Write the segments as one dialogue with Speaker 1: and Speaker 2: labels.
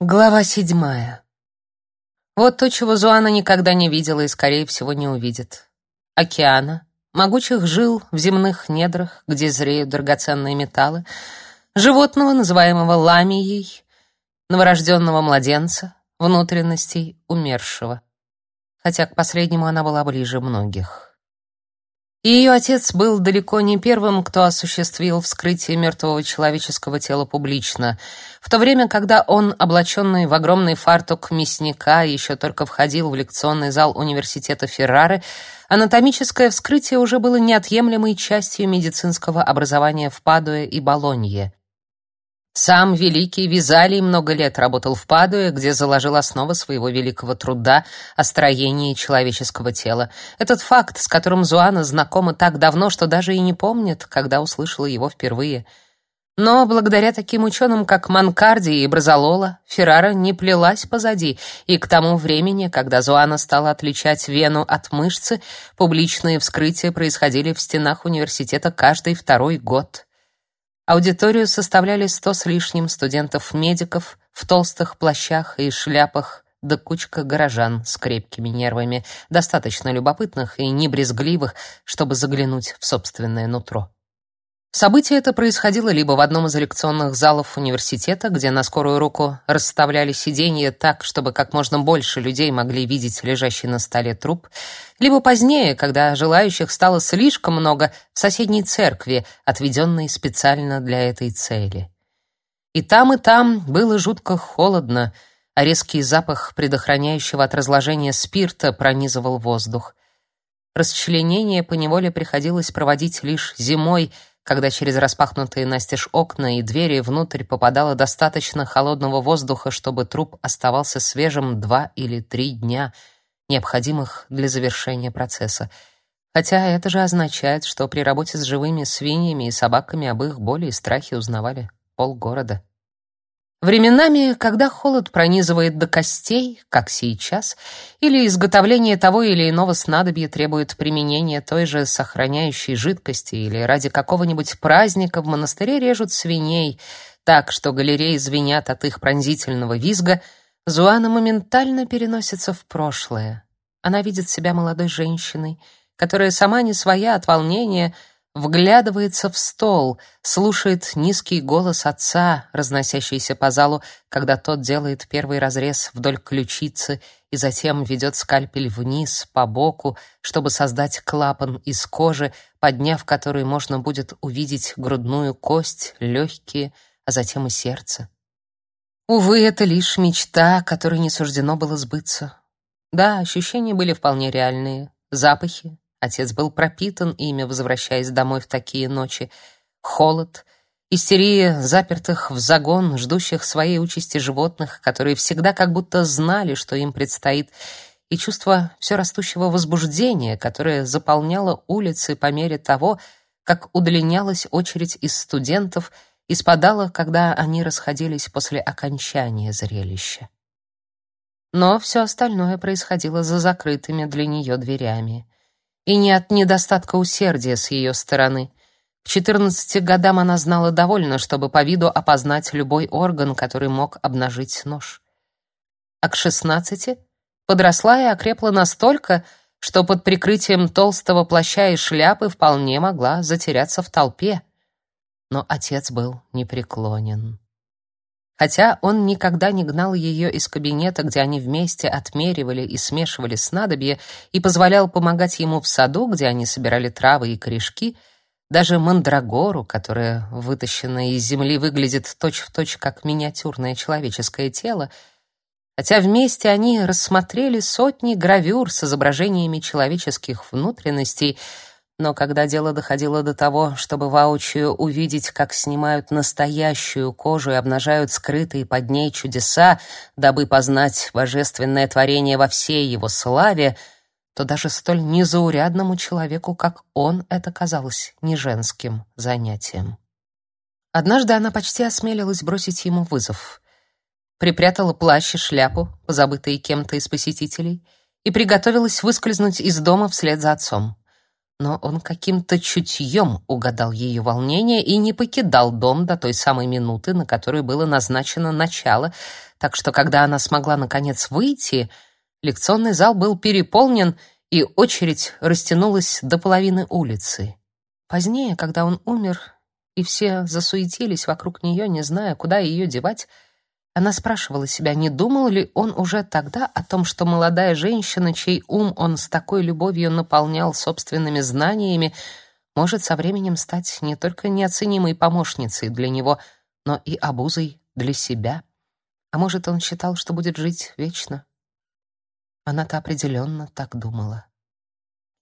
Speaker 1: Глава седьмая. Вот то, чего Зуана никогда не видела и, скорее всего, не увидит. Океана, могучих жил в земных недрах, где зреют драгоценные металлы, животного, называемого ламией, новорожденного младенца, внутренностей умершего. Хотя к последнему она была ближе многих. Ее отец был далеко не первым, кто осуществил вскрытие мертвого человеческого тела публично, в то время, когда он, облаченный в огромный фартук мясника, еще только входил в лекционный зал университета Феррары, анатомическое вскрытие уже было неотъемлемой частью медицинского образования в Падуе и Болонье. Сам великий Визалий много лет работал в Падуе, где заложил основы своего великого труда о строении человеческого тела. Этот факт, с которым Зуана знакома так давно, что даже и не помнит, когда услышала его впервые. Но благодаря таким ученым, как Манкарди и Бразолола, Феррара не плелась позади, и к тому времени, когда Зуана стала отличать вену от мышцы, публичные вскрытия происходили в стенах университета каждый второй год. Аудиторию составляли сто с лишним студентов-медиков в толстых плащах и шляпах, да кучка горожан с крепкими нервами, достаточно любопытных и небрезгливых, чтобы заглянуть в собственное нутро. Событие это происходило либо в одном из лекционных залов университета, где на скорую руку расставляли сиденья так, чтобы как можно больше людей могли видеть лежащий на столе труп, либо позднее, когда желающих стало слишком много, в соседней церкви, отведенной специально для этой цели. И там, и там было жутко холодно, а резкий запах предохраняющего от разложения спирта пронизывал воздух. Расчленение поневоле приходилось проводить лишь зимой, когда через распахнутые настежь окна и двери внутрь попадало достаточно холодного воздуха, чтобы труп оставался свежим два или три дня, необходимых для завершения процесса. Хотя это же означает, что при работе с живыми свиньями и собаками об их боли и страхе узнавали полгорода. Временами, когда холод пронизывает до костей, как сейчас, или изготовление того или иного снадобья требует применения той же сохраняющей жидкости, или ради какого-нибудь праздника в монастыре режут свиней так, что галереи звенят от их пронзительного визга, Зуана моментально переносится в прошлое. Она видит себя молодой женщиной, которая сама не своя от волнения — вглядывается в стол, слушает низкий голос отца, разносящийся по залу, когда тот делает первый разрез вдоль ключицы и затем ведет скальпель вниз по боку, чтобы создать клапан из кожи, подняв который можно будет увидеть грудную кость, легкие, а затем и сердце. Увы, это лишь мечта, которой не суждено было сбыться. Да, ощущения были вполне реальные, запахи, Отец был пропитан ими, возвращаясь домой в такие ночи. Холод, истерия запертых в загон, ждущих своей участи животных, которые всегда как будто знали, что им предстоит, и чувство все растущего возбуждения, которое заполняло улицы по мере того, как удлинялась очередь из студентов и спадала, когда они расходились после окончания зрелища. Но все остальное происходило за закрытыми для нее дверями. И не от недостатка усердия с ее стороны. К 14 годам она знала довольно, чтобы по виду опознать любой орган, который мог обнажить нож. А к 16 подросла и окрепла настолько, что под прикрытием толстого плаща и шляпы вполне могла затеряться в толпе. Но отец был непреклонен. Хотя он никогда не гнал ее из кабинета, где они вместе отмеривали и смешивали снадобья, и позволял помогать ему в саду, где они собирали травы и корешки, даже мандрагору, которая, вытащенная из земли, выглядит точь-в-точь точь как миниатюрное человеческое тело, хотя вместе они рассмотрели сотни гравюр с изображениями человеческих внутренностей — но когда дело доходило до того, чтобы воочию увидеть, как снимают настоящую кожу и обнажают скрытые под ней чудеса, дабы познать божественное творение во всей его славе, то даже столь незаурядному человеку, как он, это казалось не женским занятием. Однажды она почти осмелилась бросить ему вызов. Припрятала плащ и шляпу, позабытые кем-то из посетителей, и приготовилась выскользнуть из дома вслед за отцом. Но он каким-то чутьем угадал ее волнение и не покидал дом до той самой минуты, на которую было назначено начало, так что когда она смогла наконец выйти, лекционный зал был переполнен, и очередь растянулась до половины улицы. Позднее, когда он умер, и все засуетились вокруг нее, не зная, куда ее девать, она спрашивала себя, не думал ли он уже тогда о том, что молодая женщина, чей ум он с такой любовью наполнял собственными знаниями, может со временем стать не только неоценимой помощницей для него, но и обузой для себя. А может, он считал, что будет жить вечно? Она-то определенно так думала.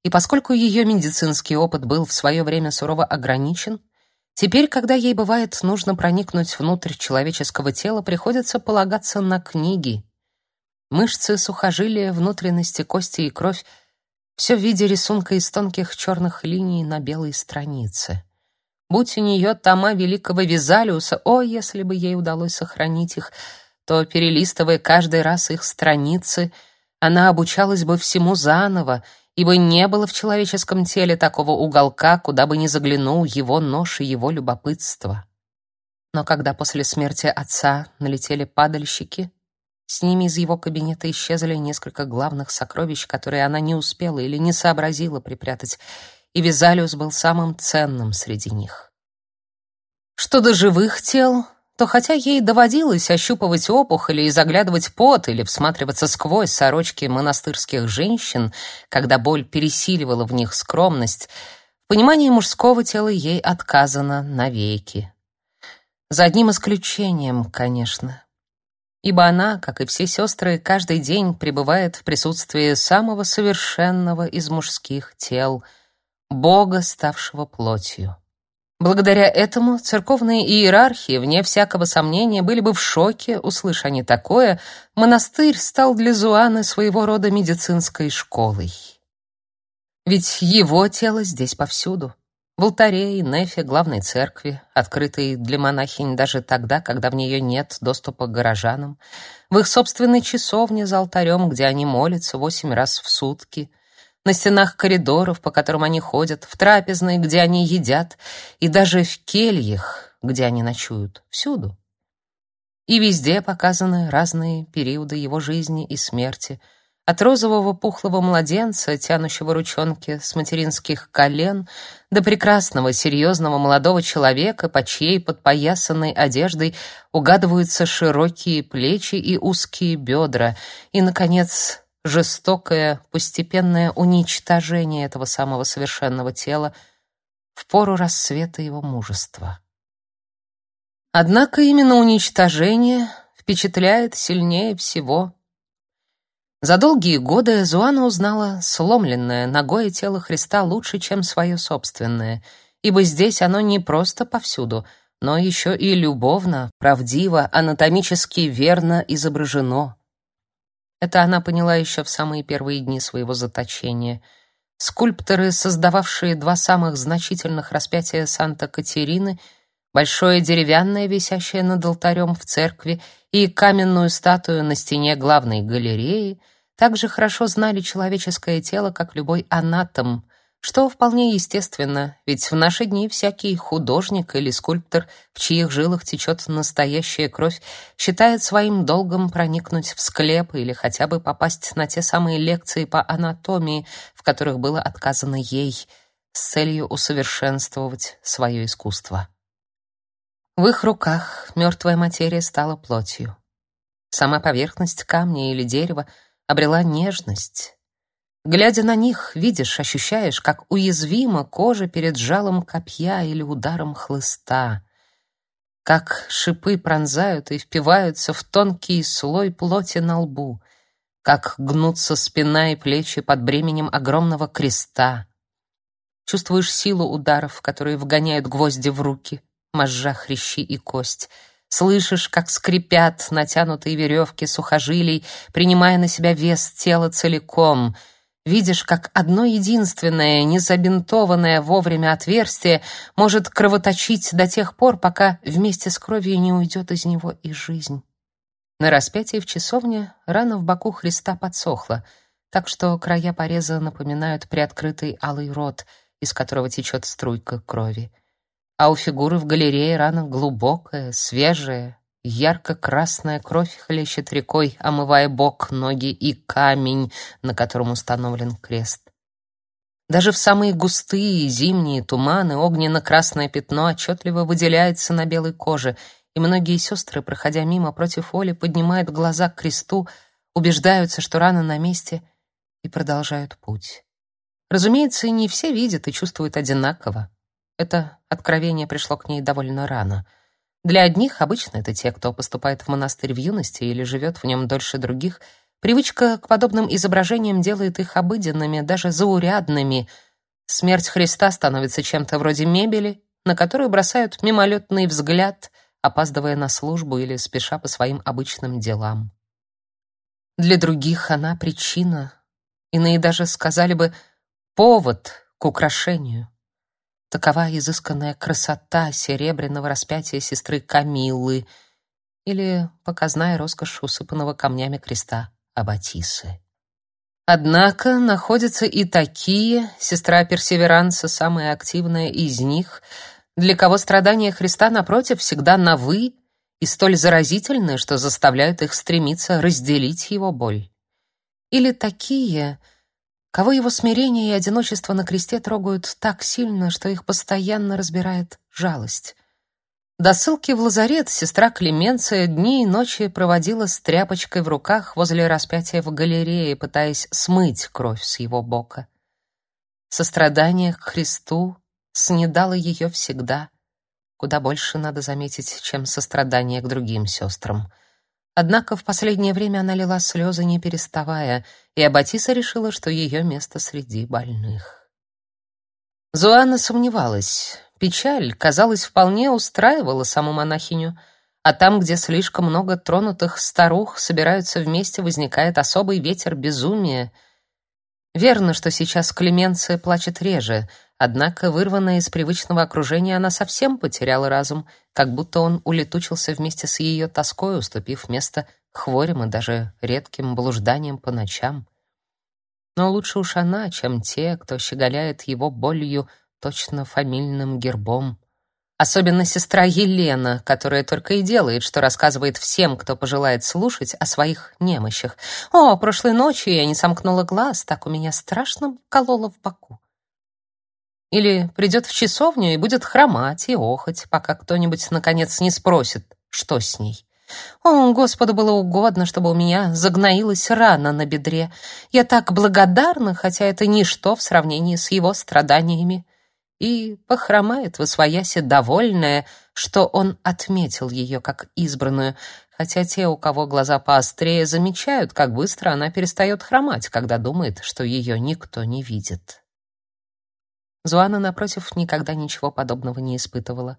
Speaker 1: И поскольку ее медицинский опыт был в свое время сурово ограничен, Теперь, когда ей бывает нужно проникнуть внутрь человеческого тела, приходится полагаться на книги. Мышцы, сухожилия, внутренности, кости и кровь — все в виде рисунка из тонких черных линий на белой странице. Будь у нее тома великого Визалиуса, о, если бы ей удалось сохранить их, то, перелистывая каждый раз их страницы, она обучалась бы всему заново ибо не было в человеческом теле такого уголка, куда бы ни заглянул его нож и его любопытство. Но когда после смерти отца налетели падальщики, с ними из его кабинета исчезли несколько главных сокровищ, которые она не успела или не сообразила припрятать, и Визалиус был самым ценным среди них. Что до живых тел, то хотя ей доводилось ощупывать опухоли и заглядывать под или всматриваться сквозь сорочки монастырских женщин, когда боль пересиливала в них скромность, в понимании мужского тела ей отказано навеки. За одним исключением, конечно. Ибо она, как и все сестры, каждый день пребывает в присутствии самого совершенного из мужских тел — Бога, ставшего плотью. Благодаря этому церковные иерархи, вне всякого сомнения, были бы в шоке, услыша они такое, монастырь стал для Зуаны своего рода медицинской школой. Ведь его тело здесь повсюду. В алтаре и нефе главной церкви, открытой для монахинь даже тогда, когда в нее нет доступа к горожанам, в их собственной часовне за алтарем, где они молятся восемь раз в сутки — на стенах коридоров, по которым они ходят, в трапезной, где они едят, и даже в кельях, где они ночуют, всюду. И везде показаны разные периоды его жизни и смерти, от розового пухлого младенца, тянущего ручонки с материнских колен, до прекрасного, серьезного молодого человека, под чьей подпоясанной одеждой угадываются широкие плечи и узкие бедра, и, наконец, жестокое, постепенное уничтожение этого самого совершенного тела в пору рассвета его мужества. Однако именно уничтожение впечатляет сильнее всего. За долгие годы Зуана узнала сломленное ногое тело Христа лучше, чем свое собственное, ибо здесь оно не просто повсюду, но еще и любовно, правдиво, анатомически верно изображено — это она поняла еще в самые первые дни своего заточения. Скульпторы, создававшие два самых значительных распятия Санта-Катерины, большое деревянное, висящее над алтарем в церкви, и каменную статую на стене главной галереи, также хорошо знали человеческое тело, как любой анатом, что вполне естественно, ведь в наши дни всякий художник или скульптор, в чьих жилах течет настоящая кровь, считает своим долгом проникнуть в склеп или хотя бы попасть на те самые лекции по анатомии, в которых было отказано ей, с целью усовершенствовать свое искусство. В их руках мертвая материя стала плотью. Сама поверхность камня или дерева обрела нежность, Глядя на них, видишь, ощущаешь, как уязвима кожа перед жалом копья или ударом хлыста, как шипы пронзают и впиваются в тонкий слой плоти на лбу, как гнутся спина и плечи под бременем огромного креста. Чувствуешь силу ударов, которые вгоняют гвозди в руки, мозжа хрящи и кость — Слышишь, как скрипят натянутые веревки сухожилий, принимая на себя вес тела целиком — Видишь, как одно единственное, незабинтованное вовремя отверстие может кровоточить до тех пор, пока вместе с кровью не уйдет из него и жизнь. На распятии в часовне рана в боку Христа подсохла, так что края пореза напоминают приоткрытый алый рот, из которого течет струйка крови. А у фигуры в галерее рана глубокая, свежая, ярко-красная кровь хлещет рекой, омывая бок, ноги и камень, на котором установлен крест. Даже в самые густые зимние туманы огненно-красное пятно отчетливо выделяется на белой коже, и многие сестры, проходя мимо против Оли, поднимают глаза к кресту, убеждаются, что рана на месте, и продолжают путь. Разумеется, не все видят и чувствуют одинаково. Это откровение пришло к ней довольно рано. Для одних, обычно это те, кто поступает в монастырь в юности или живет в нем дольше других, привычка к подобным изображениям делает их обыденными, даже заурядными. Смерть Христа становится чем-то вроде мебели, на которую бросают мимолетный взгляд, опаздывая на службу или спеша по своим обычным делам. Для других она причина, иные даже сказали бы повод к украшению. Такова изысканная красота серебряного распятия сестры Камиллы или показная роскошь усыпанного камнями креста Аббатисы. Однако находятся и такие, сестра Персеверанса самая активная из них, для кого страдания Христа напротив всегда на вы и столь заразительны, что заставляют их стремиться разделить его боль. Или такие, кого его смирение и одиночество на кресте трогают так сильно, что их постоянно разбирает жалость. До ссылки в лазарет сестра Клеменция дни и ночи проводила с тряпочкой в руках возле распятия в галерее, пытаясь смыть кровь с его бока. Сострадание к Христу снедало ее всегда, куда больше надо заметить, чем сострадание к другим сестрам — Однако в последнее время она лила слезы, не переставая, и Аббатиса решила, что ее место среди больных. Зуана сомневалась. Печаль, казалось, вполне устраивала саму монахиню, а там, где слишком много тронутых старух собираются вместе, возникает особый ветер безумия. Верно, что сейчас Клеменция плачет реже — Однако, вырванная из привычного окружения, она совсем потеряла разум, как будто он улетучился вместе с ее тоской, уступив место хворям и даже редким блужданиям по ночам. Но лучше уж она, чем те, кто щеголяет его болью точно фамильным гербом. Особенно сестра Елена, которая только и делает, что рассказывает всем, кто пожелает слушать, о своих немощах. «О, прошлой ночью я не сомкнула глаз, так у меня страшно кололо в боку». Или придет в часовню и будет хромать и охоть, пока кто-нибудь наконец не спросит, что с ней. О, Господу было угодно, чтобы у меня загноилась рана на бедре. Я так благодарна, хотя это ничто в сравнении с его страданиями. И похромает восвояси довольная, что он отметил ее как избранную, хотя те, у кого глаза поострее, замечают, как быстро она перестает хромать, когда думает, что ее никто не видит. Зуана, напротив, никогда ничего подобного не испытывала.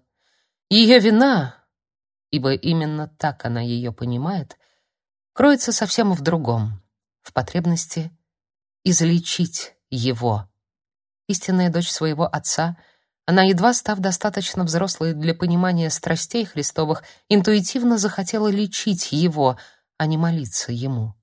Speaker 1: Ее вина, ибо именно так она ее понимает, кроется совсем в другом, в потребности излечить его. Истинная дочь своего отца, она, едва став достаточно взрослой для понимания страстей Христовых, интуитивно захотела лечить его, а не молиться ему.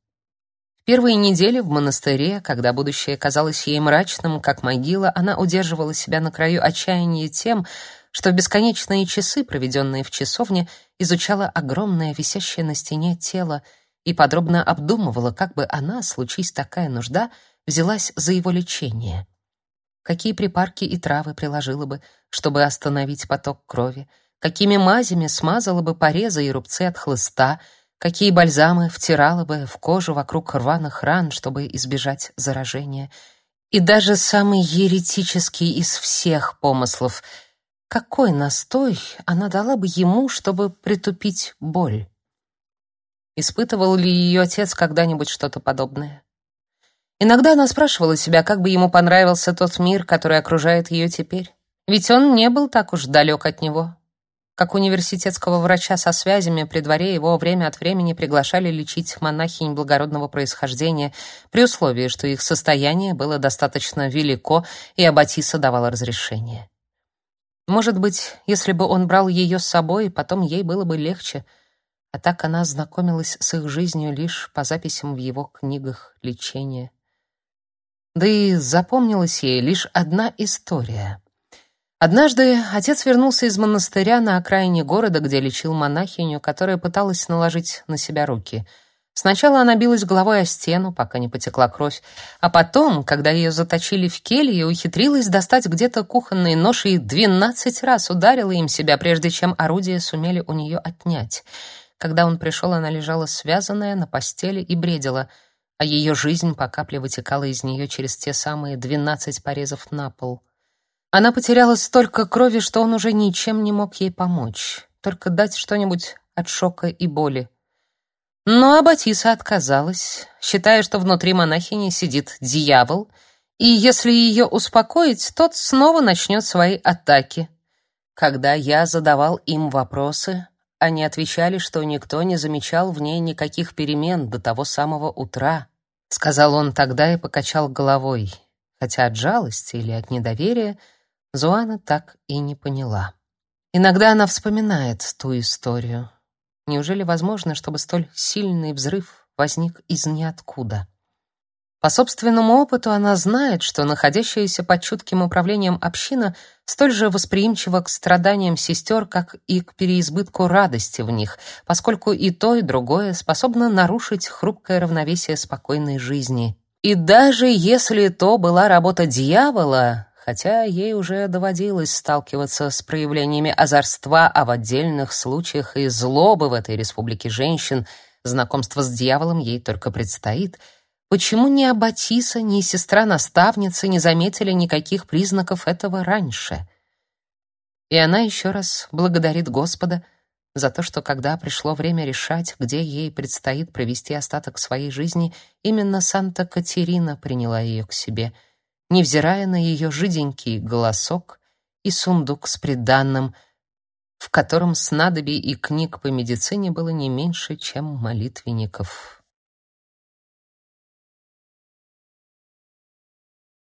Speaker 1: Первые недели в монастыре, когда будущее казалось ей мрачным, как могила, она удерживала себя на краю отчаяния тем, что в бесконечные часы, проведенные в часовне, изучала огромное висящее на стене тело и подробно обдумывала, как бы она, случись такая нужда, взялась за его лечение. Какие припарки и травы приложила бы, чтобы остановить поток крови, какими мазями смазала бы порезы и рубцы от хлыста — Какие бальзамы втирала бы в кожу вокруг рваных ран, чтобы избежать заражения. И даже самый еретический из всех помыслов. Какой настой она дала бы ему, чтобы притупить боль? Испытывал ли ее отец когда-нибудь что-то подобное? Иногда она спрашивала себя, как бы ему понравился тот мир, который окружает ее теперь. Ведь он не был так уж далек от него. Как университетского врача со связями при дворе его время от времени приглашали лечить монахинь благородного происхождения, при условии, что их состояние было достаточно велико, и Аббатиса давала разрешение. Может быть, если бы он брал ее с собой, потом ей было бы легче, а так она знакомилась с их жизнью лишь по записям в его книгах лечения. Да и запомнилась ей лишь одна история. Однажды отец вернулся из монастыря на окраине города, где лечил монахиню, которая пыталась наложить на себя руки — Сначала она билась головой о стену, пока не потекла кровь, а потом, когда ее заточили в келье, ухитрилась достать где-то кухонный нож и двенадцать раз ударила им себя, прежде чем орудие сумели у нее отнять. Когда он пришел, она лежала связанная на постели и бредила, а ее жизнь по капле вытекала из нее через те самые двенадцать порезов на пол. Она потеряла столько крови, что он уже ничем не мог ей помочь, только дать что-нибудь от шока и боли. Но Аббатиса отказалась, считая, что внутри монахини сидит дьявол, и если ее успокоить, тот снова начнет свои атаки. Когда я задавал им вопросы, они отвечали, что никто не замечал в ней никаких перемен до того самого утра, сказал он тогда и покачал головой, хотя от жалости или от недоверия Зуана так и не поняла. Иногда она вспоминает ту историю. Неужели возможно, чтобы столь сильный взрыв возник из ниоткуда? По собственному опыту она знает, что находящаяся под чутким управлением община столь же восприимчива к страданиям сестер, как и к переизбытку радости в них, поскольку и то, и другое способно нарушить хрупкое равновесие спокойной жизни. И даже если то была работа дьявола, хотя ей уже доводилось сталкиваться с проявлениями озорства, а в отдельных случаях и злобы в этой республике женщин, знакомство с дьяволом ей только предстоит. Почему ни Аббатиса, ни сестра-наставница не заметили никаких признаков этого раньше? И она еще раз благодарит Господа за то, что когда пришло время решать, где ей предстоит провести остаток своей жизни, именно Санта-Катерина приняла ее к себе — невзирая на ее жиденький голосок и сундук с приданным, в котором снадобий и книг по медицине было не меньше, чем молитвенников.